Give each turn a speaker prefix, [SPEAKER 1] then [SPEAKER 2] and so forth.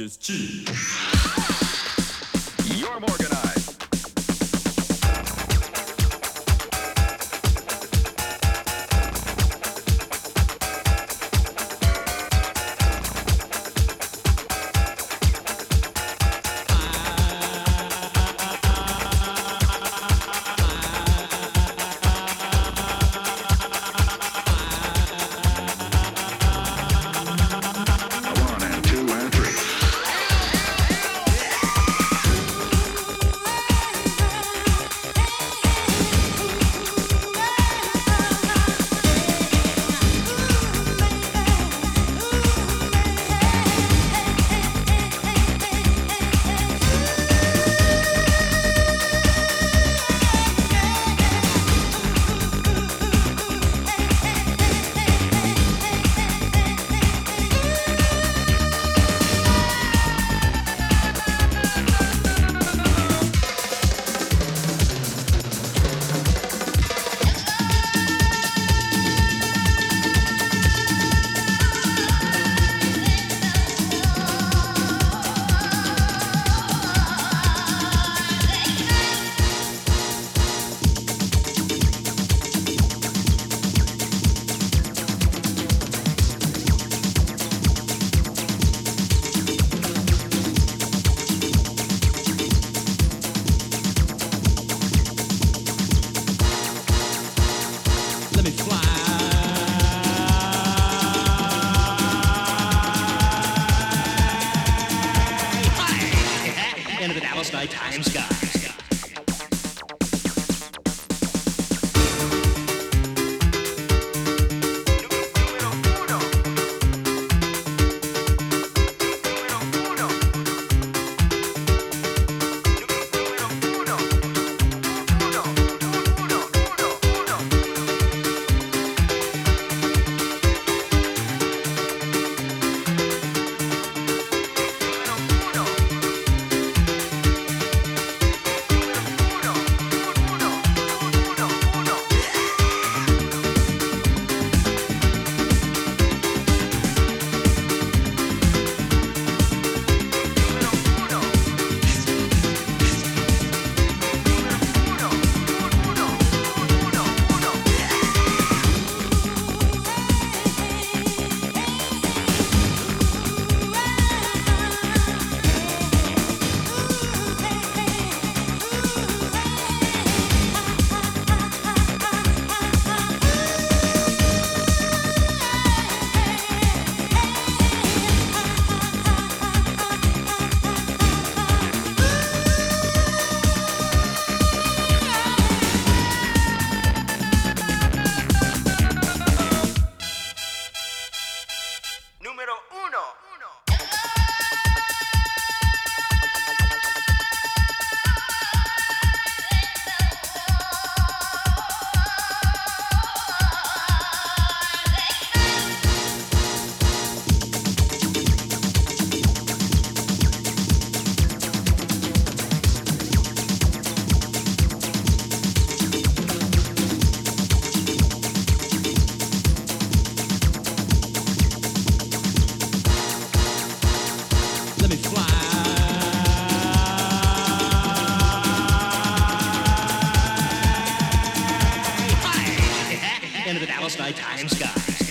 [SPEAKER 1] is G.
[SPEAKER 2] You're Morganized.
[SPEAKER 3] Dallas nighttime sky. last night, I'm